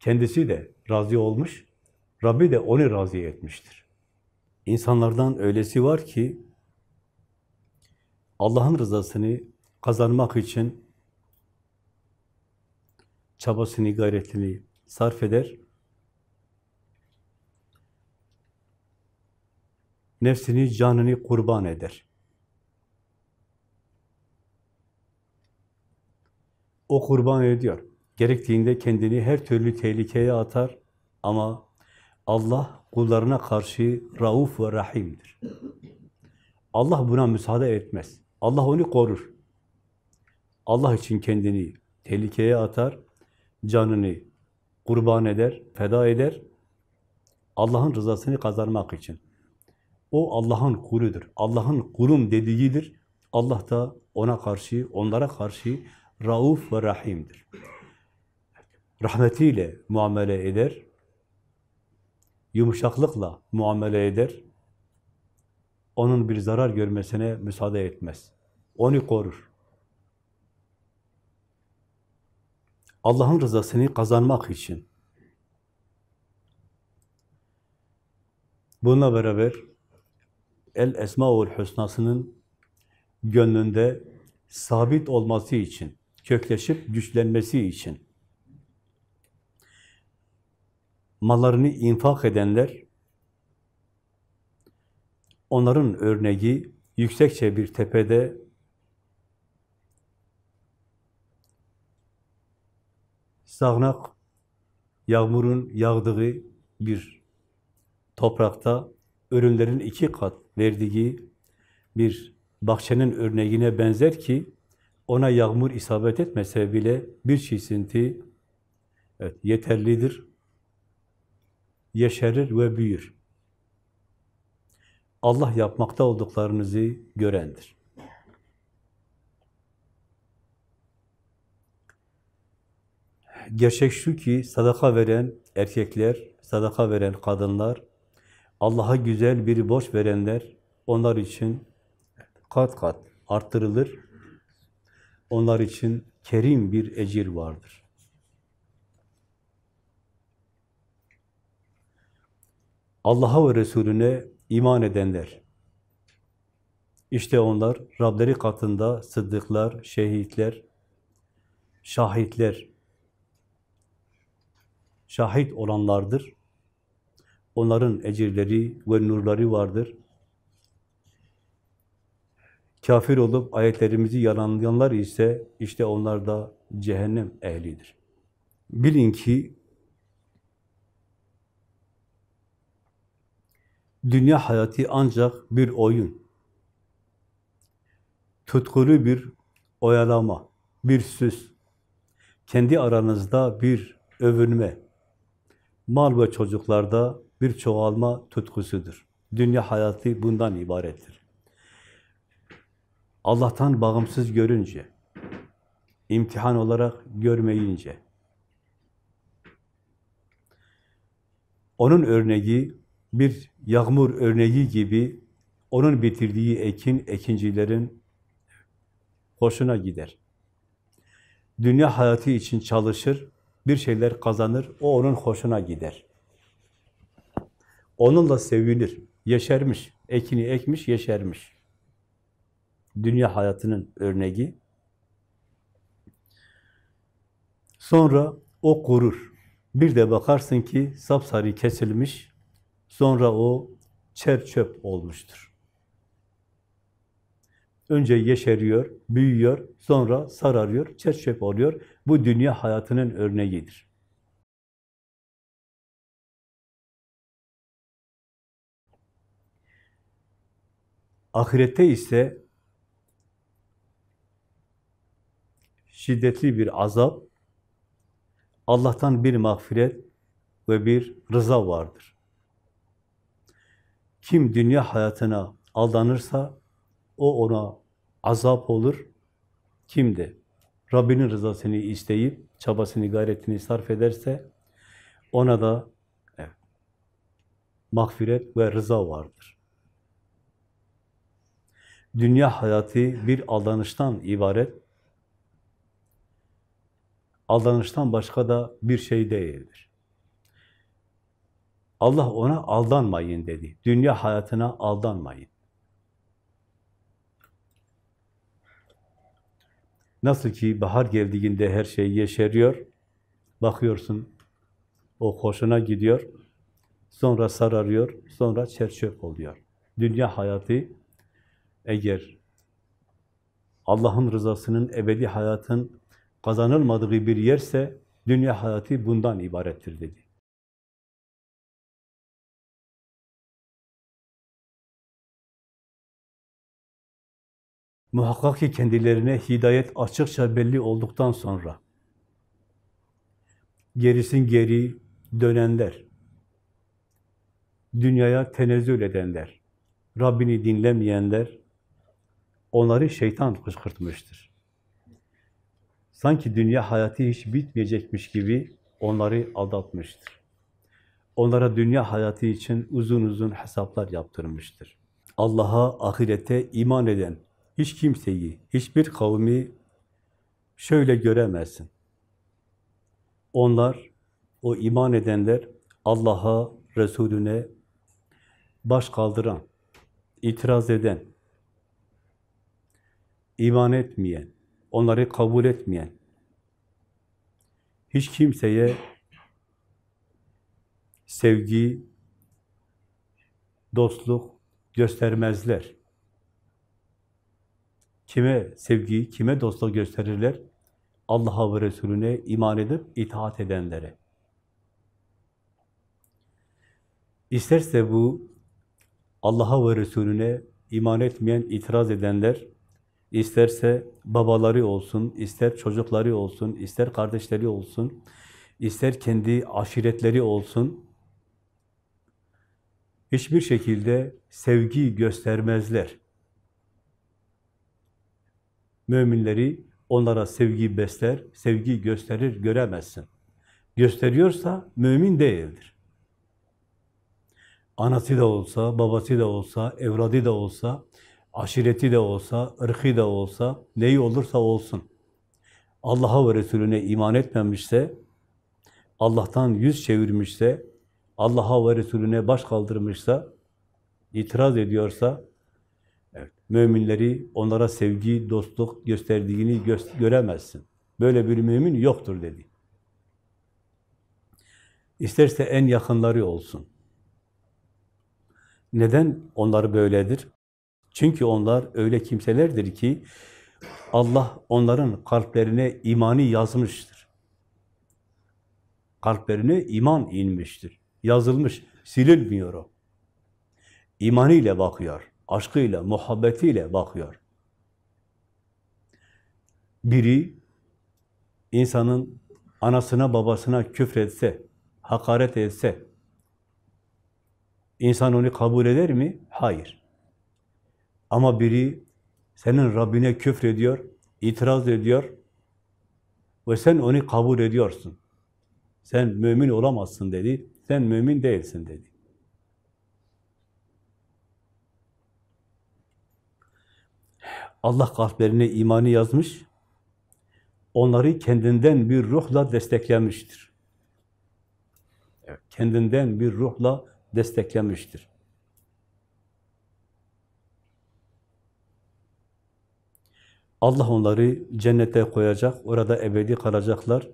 kendisi de razı olmuş, Rabbi de onu razı etmiştir. İnsanlardan öylesi var ki, Allah'ın rızasını kazanmak için çabasını, gayretini sarf eder, nefsini, canını kurban eder. O kurban ediyor. Gerektiğinde kendini her türlü tehlikeye atar ama Allah kullarına karşı rauf ve rahimdir. Allah buna müsaade etmez. Allah onu korur. Allah için kendini tehlikeye atar, canını kurban eder, feda eder. Allah'ın rızasını kazanmak için. O Allah'ın kuludur. Allah'ın kulum dediğidir. Allah da ona karşı, onlara karşı rauf ve rahimdir. Rahmetiyle muamele eder, yumuşaklıkla muamele eder, onun bir zarar görmesine müsaade etmez. Onu korur. Allah'ın rızasını kazanmak için. Bununla beraber El Esmaül Hüsna'sının gönlünde sabit olması için, kökleşip güçlenmesi için mallarını infak edenler onların örneği yüksekçe bir tepede sağanak yağmurun yağdığı bir toprakta ürünlerin iki kat verdiği bir bahçenin örneğine benzer ki ona yağmur isabet etmese bile bir çisinti evet, yeterlidir. Yeşerir ve büyür. Allah yapmakta olduklarınızı görendir. Gerçek şu ki sadaka veren erkekler, sadaka veren kadınlar, Allah'a güzel bir borç verenler, onlar için kat kat arttırılır. Onlar için kerim bir ecir vardır. Allah'a ve Resulüne iman edenler, işte onlar Rableri katında sıddıklar, şehitler, şahitler, şahit olanlardır. Onların ecirleri ve nurları vardır. Kafir olup ayetlerimizi yalanlayanlar ise işte onlar da cehennem ehlidir. Bilin ki dünya hayatı ancak bir oyun. Tutkulu bir oyalama, bir süs. Kendi aranızda bir övünme. Mal ve çocuklarda bir çoğalma tutkusudur. Dünya hayatı bundan ibarettir. Allah'tan bağımsız görünce, imtihan olarak görmeyince, onun örneği bir yağmur örneği gibi onun bitirdiği ekin, ekincilerin hoşuna gider. Dünya hayatı için çalışır, bir şeyler kazanır, o onun hoşuna gider. Onunla sevinir, yeşermiş, ekini ekmiş, yeşermiş. Dünya hayatının örneği. Sonra o kurur. Bir de bakarsın ki sapsarı kesilmiş, Sonra o çerçöp olmuştur. Önce yeşeriyor, büyüyor, sonra sararıyor, çerçöp oluyor. Bu dünya hayatının örneğidir. Ahirette ise şiddetli bir azap, Allah'tan bir mağfiret ve bir rıza vardır. Kim dünya hayatına aldanırsa o ona azap olur. Kim de Rabbinin rızasını isteyip çabasını, gayretini sarf ederse ona da evet, mağfiret ve rıza vardır. Dünya hayatı bir aldanıştan ibaret. Aldanıştan başka da bir şey değildir. Allah ona aldanmayın dedi. Dünya hayatına aldanmayın. Nasıl ki bahar geldiğinde her şey yeşeriyor, bakıyorsun o hoşuna gidiyor, sonra sararıyor, sonra çerçöp oluyor. Dünya hayatı eğer Allah'ın rızasının, ebedi hayatın kazanılmadığı bir yerse, dünya hayatı bundan ibarettir dedi. Muhakkak ki kendilerine hidayet açıkça belli olduktan sonra, gerisin geri dönenler, dünyaya tenezzül edenler, Rabbini dinlemeyenler, onları şeytan kışkırtmıştır. Sanki dünya hayatı hiç bitmeyecekmiş gibi onları aldatmıştır. Onlara dünya hayatı için uzun uzun hesaplar yaptırmıştır. Allah'a, ahirete iman eden hiç kimseyi, hiçbir kavmi şöyle göremezsin. Onlar, o iman edenler Allah'a, Resulüne baş kaldıran, itiraz eden, iman etmeyen, onları kabul etmeyen, hiç kimseye sevgi, dostluk göstermezler. Kime sevgi, kime dostluk gösterirler? Allah'a ve Resulüne iman edip itaat edenlere. İsterse bu Allah'a ve Resulüne iman etmeyen, itiraz edenler, isterse babaları olsun, ister çocukları olsun, ister kardeşleri olsun, ister kendi aşiretleri olsun, hiçbir şekilde sevgi göstermezler. Müminleri onlara sevgi besler, sevgi gösterir, göremezsin. Gösteriyorsa mümin değildir. Anası da olsa, babası da olsa, evladı da olsa, aşireti de olsa, ırkı da olsa, neyi olursa olsun. Allah'a ve Resulüne iman etmemişse, Allah'tan yüz çevirmişse, Allah'a ve Resulüne baş kaldırmışsa, itiraz ediyorsa, müminleri onlara sevgi, dostluk gösterdiğini gö göremezsin. Böyle bir mümin yoktur dedi. İsterse en yakınları olsun. Neden onları böyledir? Çünkü onlar öyle kimselerdir ki Allah onların kalplerine imanı yazmıştır. Kalplerine iman inmiştir. Yazılmış, silinmiyor o. İmanıyla bakıyor, aşkıyla, muhabbetiyle bakıyor. Biri insanın anasına babasına küfretse, hakaret etse, insan onu kabul eder mi? Hayır. Ama biri senin Rabbine küfrediyor, itiraz ediyor ve sen onu kabul ediyorsun. Sen mümin olamazsın dedi, sen mümin değilsin dedi. Allah kalplerine imanı yazmış, onları kendinden bir ruhla desteklemiştir. Kendinden bir ruhla desteklemiştir. Allah onları cennete koyacak, orada ebedi kalacaklar.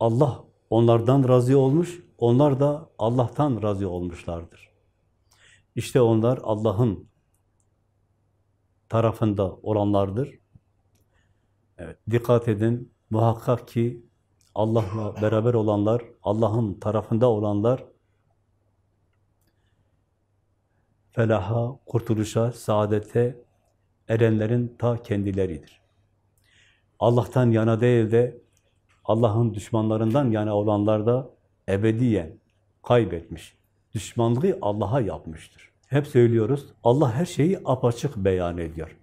Allah onlardan razı olmuş, onlar da Allah'tan razı olmuşlardır. İşte onlar Allah'ın tarafında olanlardır. Evet, dikkat edin, muhakkak ki Allah'la beraber olanlar, Allah'ın tarafında olanlar felaha, kurtuluşa, saadete erenlerin ta kendileridir. Allah'tan yana değil de Allah'ın düşmanlarından yana olanlar da ebediyen kaybetmiş. Düşmanlığı Allah'a yapmıştır. Hep söylüyoruz, Allah her şeyi apaçık beyan ediyor.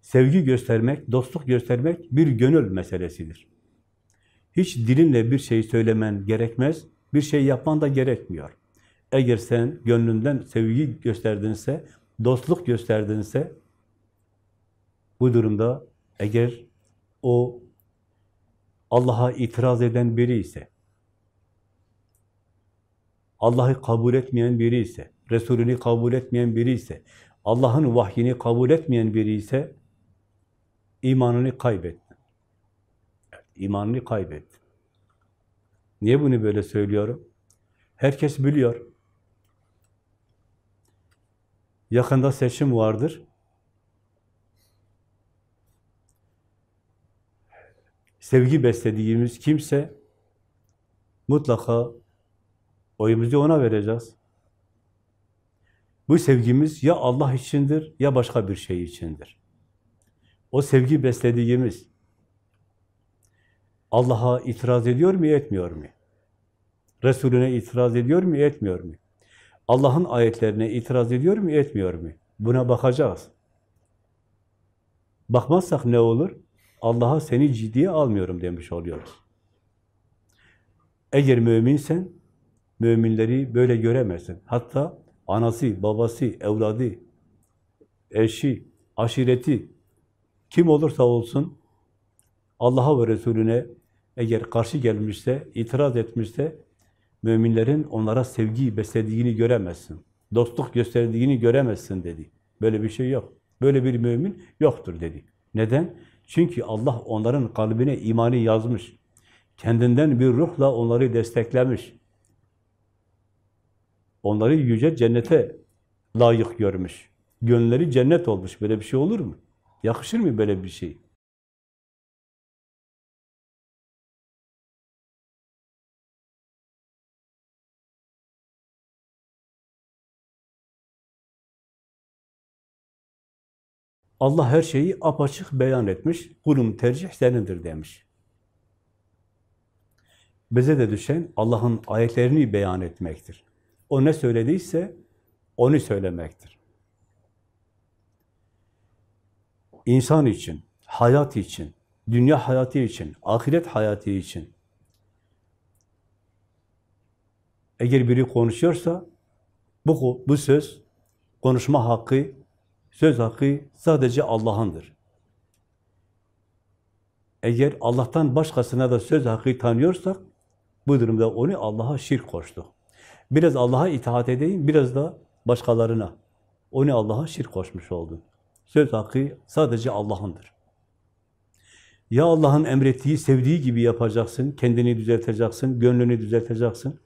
Sevgi göstermek, dostluk göstermek bir gönül meselesidir. Hiç dilinle bir şey söylemen gerekmez, bir şey yapman da gerekmiyor. Eğer sen gönlünden sevgi gösterdinse, dostluk gösterdinse, bu durumda eğer o Allah'a itiraz eden biri ise, Allah'ı kabul etmeyen biri ise, Resulünü kabul etmeyen biri ise, Allah'ın vahyini kabul etmeyen biri ise, imanını kaybetti. İmanını kaybetti. Niye bunu böyle söylüyorum? Herkes biliyor. Yakında seçim vardır. Sevgi beslediğimiz kimse mutlaka oyumuzu ona vereceğiz. Bu sevgimiz ya Allah içindir ya başka bir şey içindir. O sevgi beslediğimiz Allah'a itiraz ediyor mu, etmiyor mu? Resulüne itiraz ediyor mu, etmiyor mu? Allah'ın ayetlerine itiraz ediyor mu, etmiyor mu? Buna bakacağız. Bakmazsak ne olur? Allah'a seni ciddiye almıyorum demiş oluyoruz. Eğer müminsen, müminleri böyle göremezsin. Hatta anası, babası, evladı, eşi, aşireti, kim olursa olsun, Allah'a ve Resulüne eğer karşı gelmişse, itiraz etmişse, müminlerin onlara sevgi beslediğini göremezsin. Dostluk gösterdiğini göremezsin dedi. Böyle bir şey yok. Böyle bir mümin yoktur dedi. Neden? Çünkü Allah onların kalbine imanı yazmış. Kendinden bir ruhla onları desteklemiş. Onları yüce cennete layık görmüş. Gönülleri cennet olmuş. Böyle bir şey olur mu? Yakışır mı böyle bir şey? Allah her şeyi apaçık beyan etmiş. Kulum tercih senindir demiş. Bize de düşen Allah'ın ayetlerini beyan etmektir. O ne söylediyse onu söylemektir. İnsan için, hayat için, dünya hayatı için, ahiret hayatı için eğer biri konuşuyorsa bu, bu söz konuşma hakkı Söz hakkı sadece Allah'ındır. Eğer Allah'tan başkasına da söz hakkı tanıyorsak, bu durumda onu Allah'a şirk koştuk. Biraz Allah'a itaat edeyim, biraz da başkalarına. Onu Allah'a şirk koşmuş oldun. Söz hakkı sadece Allah'ındır. Ya Allah'ın emrettiği, sevdiği gibi yapacaksın, kendini düzelteceksin, gönlünü düzelteceksin,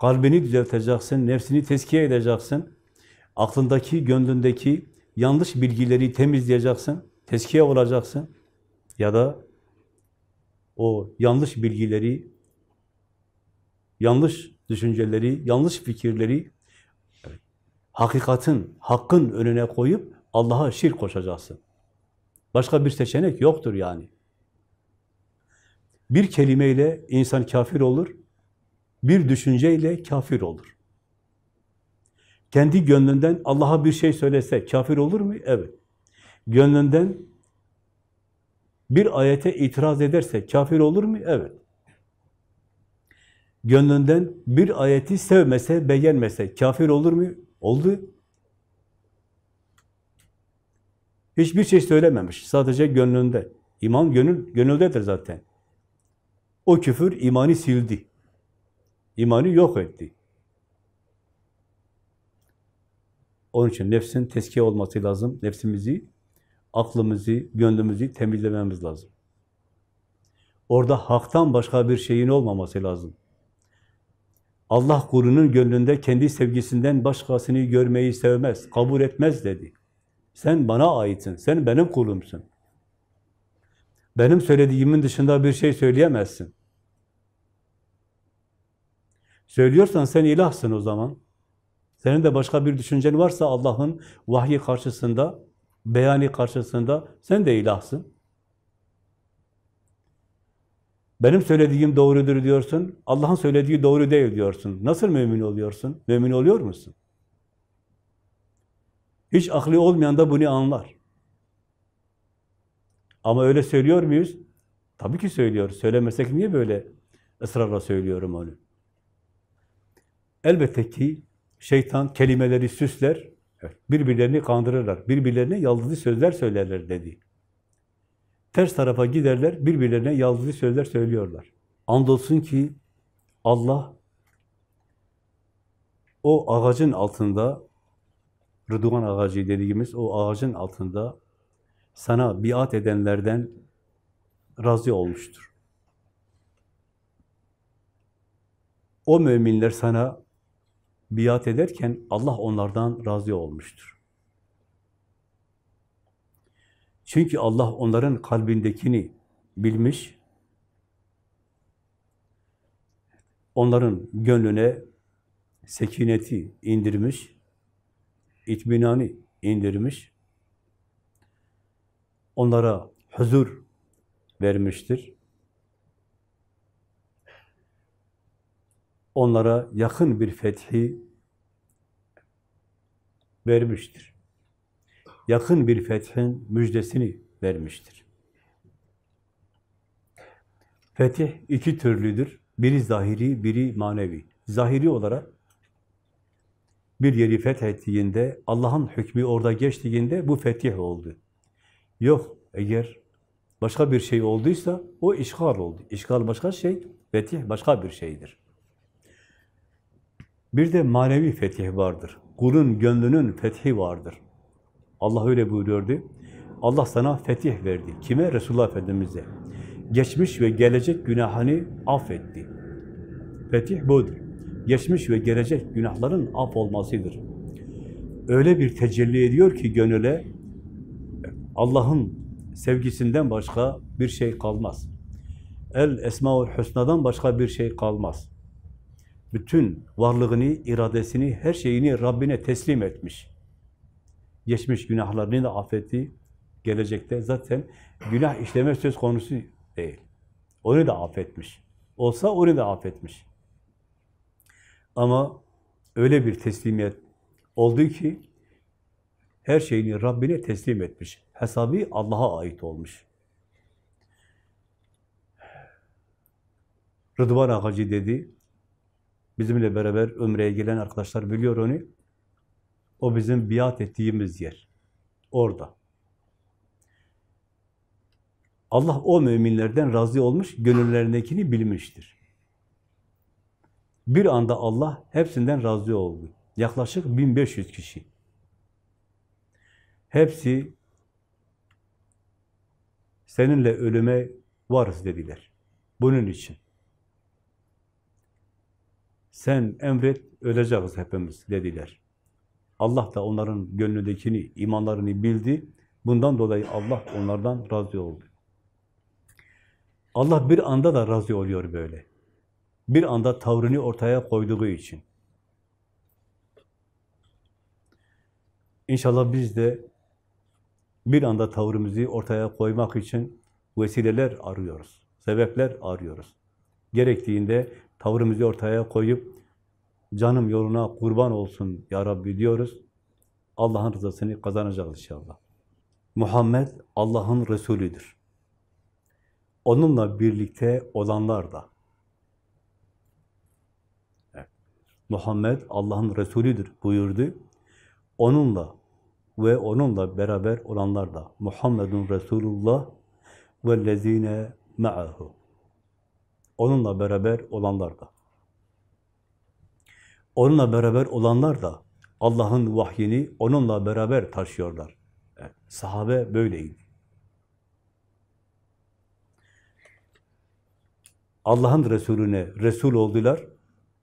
kalbini düzelteceksin, nefsini tezkiye edeceksin, aklındaki, gönlündeki yanlış bilgileri temizleyeceksin, teskiye olacaksın ya da o yanlış bilgileri, yanlış düşünceleri, yanlış fikirleri hakikatin, hakkın önüne koyup Allah'a şirk koşacaksın. Başka bir seçenek yoktur yani. Bir kelimeyle insan kafir olur, bir düşünceyle kafir olur kendi gönlünden Allah'a bir şey söylese kafir olur mu? Evet. Gönlünden bir ayete itiraz ederse kafir olur mu? Evet. Gönlünden bir ayeti sevmese, beğenmese kafir olur mu? Oldu. Hiçbir şey söylememiş. Sadece gönlünde. İman gönül, gönüldedir zaten. O küfür imanı sildi. İmanı yok etti. Onun için nefsin teskiye olması lazım. Nefsimizi, aklımızı, gönlümüzü temizlememiz lazım. Orada haktan başka bir şeyin olmaması lazım. Allah kulunun gönlünde kendi sevgisinden başkasını görmeyi sevmez, kabul etmez dedi. Sen bana aitsin, sen benim kulumsun. Benim söylediğimin dışında bir şey söyleyemezsin. Söylüyorsan sen ilahsın o zaman. Senin de başka bir düşüncen varsa Allah'ın vahyi karşısında, beyani karşısında sen de ilahsın. Benim söylediğim doğrudur diyorsun, Allah'ın söylediği doğru değil diyorsun. Nasıl mümin oluyorsun? Mümin oluyor musun? Hiç aklı olmayan da bunu anlar. Ama öyle söylüyor muyuz? Tabii ki söylüyoruz. Söylemesek niye böyle ısrarla söylüyorum onu? Elbette ki şeytan kelimeleri süsler, birbirlerini kandırırlar, birbirlerine yaldızlı sözler söylerler dedi. Ters tarafa giderler, birbirlerine yaldızlı sözler söylüyorlar. Andolsun ki Allah o ağacın altında, Rıdvan ağacı dediğimiz o ağacın altında sana biat edenlerden razı olmuştur. O müminler sana biat ederken Allah onlardan razı olmuştur. Çünkü Allah onların kalbindekini bilmiş, onların gönlüne sekineti indirmiş, itminanı indirmiş, onlara huzur vermiştir. Onlara yakın bir fethi vermiştir. Yakın bir fethin müjdesini vermiştir. Fetih iki türlüdür. Biri zahiri, biri manevi. Zahiri olarak bir yeri fethettiğinde, Allah'ın hükmü orada geçtiğinde bu fetih oldu. Yok, eğer başka bir şey olduysa o işgal oldu. İşgal başka şey, fetih başka bir şeydir. Bir de manevi fetih vardır. Kulun gönlünün fethi vardır. Allah öyle buyuruyordu. Allah sana fetih verdi. Kime? Resulullah Efendimiz'e. Geçmiş ve gelecek günahını affetti. Fetih budur. Geçmiş ve gelecek günahların af olmasıdır. Öyle bir tecelli ediyor ki gönüle Allah'ın sevgisinden başka bir şey kalmaz. El Esmaül Hüsna'dan başka bir şey kalmaz. Bütün varlığını, iradesini, her şeyini Rabbine teslim etmiş. Geçmiş günahlarını da affetti. Gelecekte zaten günah işleme söz konusu değil. Onu da affetmiş. Olsa onu da affetmiş. Ama öyle bir teslimiyet oldu ki her şeyini Rabbine teslim etmiş. Hesabı Allah'a ait olmuş. Rıdvan ağacı dedi, bizimle beraber Ömre'ye gelen arkadaşlar biliyor onu. O bizim biat ettiğimiz yer. Orada. Allah o müminlerden razı olmuş, gönüllerindekini bilmiştir. Bir anda Allah hepsinden razı oldu. Yaklaşık 1500 kişi. Hepsi seninle ölüme varız dediler. Bunun için. Sen emret, öleceğiz hepimiz dediler. Allah da onların gönlündekini, imanlarını bildi. Bundan dolayı Allah onlardan razı oldu. Allah bir anda da razı oluyor böyle. Bir anda tavrını ortaya koyduğu için. İnşallah biz de bir anda tavrımızı ortaya koymak için vesileler arıyoruz, sebepler arıyoruz. Gerektiğinde tavrımızı ortaya koyup canım yoluna kurban olsun ya Rabbi diyoruz. Allah'ın rızasını kazanacağız inşallah. Muhammed Allah'ın Resulüdür. Onunla birlikte olanlar da. Muhammed Allah'ın Resulüdür buyurdu. Onunla ve onunla beraber olanlar da Muhammedun Resulullah ve lezine ma'ahu. Onunla beraber olanlar da. Onunla beraber olanlar da Allah'ın vahyini onunla beraber taşıyorlar. Sahabe böyleydi. Allah'ın Resulüne Resul oldular,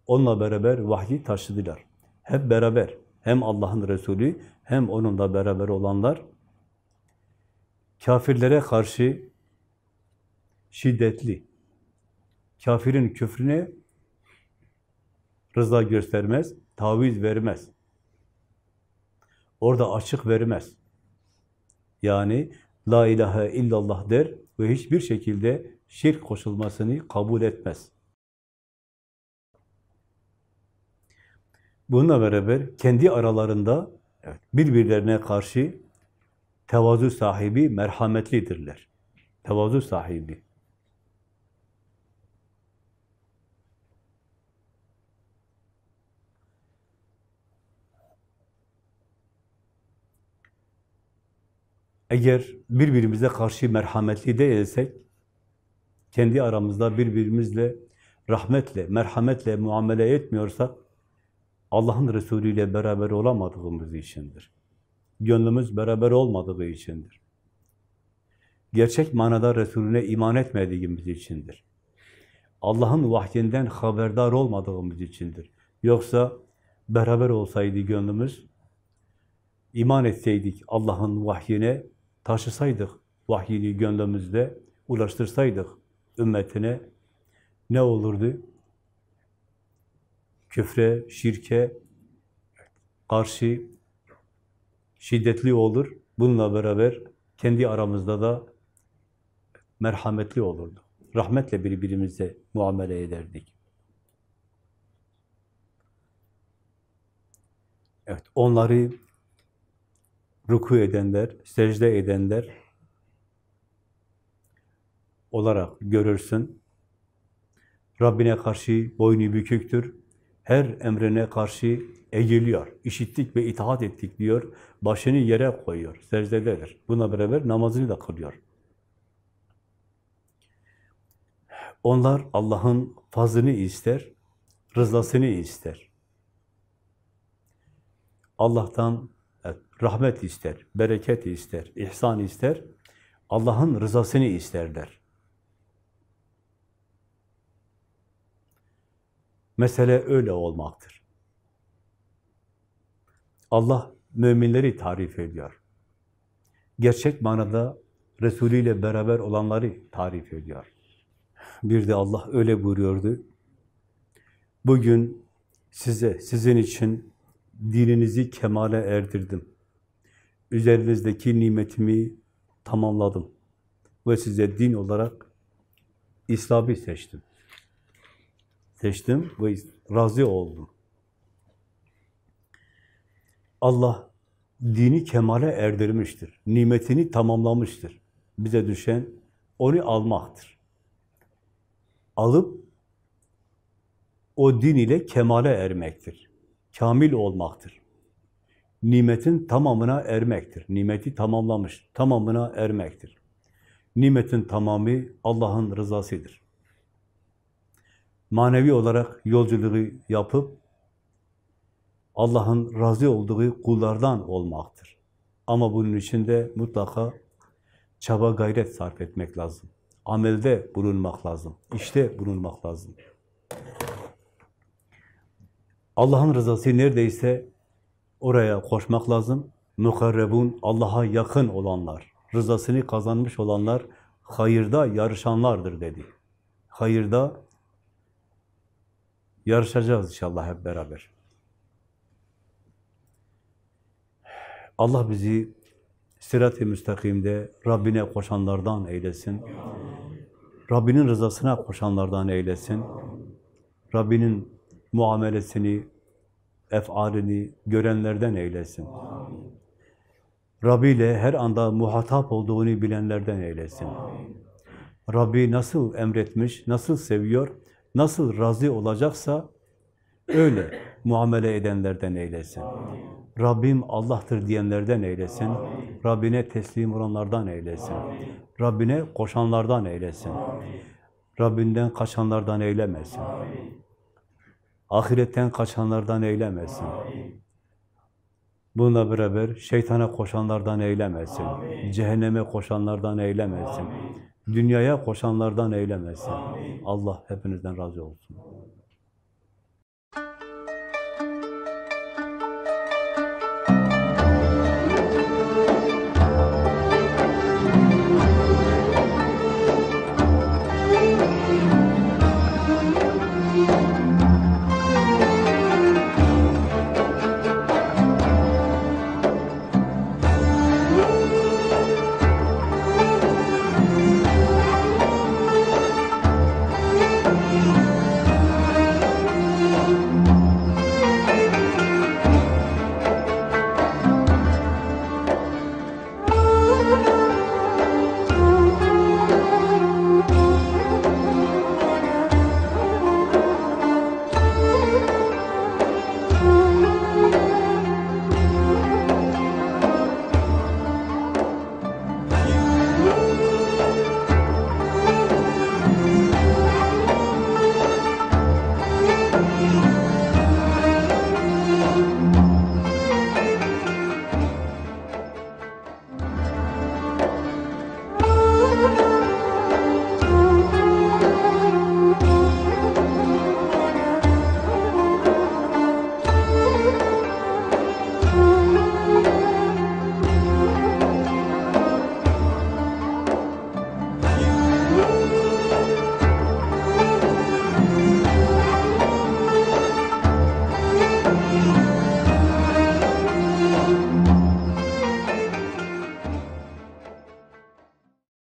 onunla beraber vahyi taşıdılar. Hep beraber, hem Allah'ın Resulü hem onunla beraber olanlar kafirlere karşı şiddetli, kafirin küfrüne rıza göstermez, taviz vermez. Orada açık vermez. Yani La ilahe illallah der ve hiçbir şekilde şirk koşulmasını kabul etmez. Bununla beraber kendi aralarında birbirlerine karşı tevazu sahibi, merhametlidirler. Tevazu sahibi. Eğer birbirimize karşı merhametli değilsek, kendi aramızda birbirimizle rahmetle, merhametle muamele etmiyorsak, Allah'ın Resulü ile beraber olamadığımız içindir. Gönlümüz beraber olmadığı içindir. Gerçek manada Resulüne iman etmediğimiz içindir. Allah'ın vahyinden haberdar olmadığımız içindir. Yoksa beraber olsaydı gönlümüz, iman etseydik Allah'ın vahyine, taşısaydık vahyini gönlümüzde, ulaştırsaydık ümmetine ne olurdu? Küfre, şirke karşı şiddetli olur. Bununla beraber kendi aramızda da merhametli olurdu. Rahmetle birbirimize muamele ederdik. Evet, onları ruku edenler, secde edenler olarak görürsün. Rabbine karşı boynu büküktür. Her emrine karşı eğiliyor. İşittik ve itaat ettik diyor. Başını yere koyuyor. Secdededir. Buna beraber namazını da kılıyor. Onlar Allah'ın fazlını ister, rızasını ister. Allah'tan rahmet ister, bereket ister, ihsan ister. Allah'ın rızasını isterler. Mesele öyle olmaktır. Allah müminleri tarif ediyor. Gerçek manada Resulü ile beraber olanları tarif ediyor. Bir de Allah öyle buyuruyordu. Bugün size, sizin için dininizi kemale erdirdim. Üzerinizdeki nimetimi tamamladım. Ve size din olarak İslam'ı seçtim. Seçtim ve razı oldum. Allah dini kemale erdirmiştir. Nimetini tamamlamıştır. Bize düşen onu almaktır. Alıp o din ile kemale ermektir. Kamil olmaktır. Nimetin tamamına ermektir. Nimeti tamamlamış, tamamına ermektir. Nimetin tamamı Allah'ın rızasıdır. Manevi olarak yolculuğu yapıp Allah'ın razı olduğu kullardan olmaktır. Ama bunun için de mutlaka çaba gayret sarf etmek lazım. Amelde bulunmak lazım. İşte bulunmak lazım. Allah'ın rızası neredeyse oraya koşmak lazım. Mukarrebun, Allah'a yakın olanlar, rızasını kazanmış olanlar, hayırda yarışanlardır dedi. Hayırda yarışacağız inşallah hep beraber. Allah bizi sirat-i müstakimde Rabbine koşanlardan eylesin. Rabbinin rızasına koşanlardan eylesin. Rabbinin muamelesini, efalini görenlerden eylesin. Rabbi ile her anda muhatap olduğunu bilenlerden eylesin. Rabbi nasıl emretmiş, nasıl seviyor, nasıl razı olacaksa öyle muamele edenlerden eylesin. Rabbim Allah'tır diyenlerden eylesin. Rabbine teslim olanlardan eylesin. Rabbine koşanlardan eylesin. Rabbinden kaçanlardan eylemesin. Ahiretten kaçanlardan eylemesin. Bununla beraber şeytana koşanlardan eylemesin. Cehenneme koşanlardan eylemesin. Dünyaya koşanlardan eylemesin. Allah hepinizden razı olsun.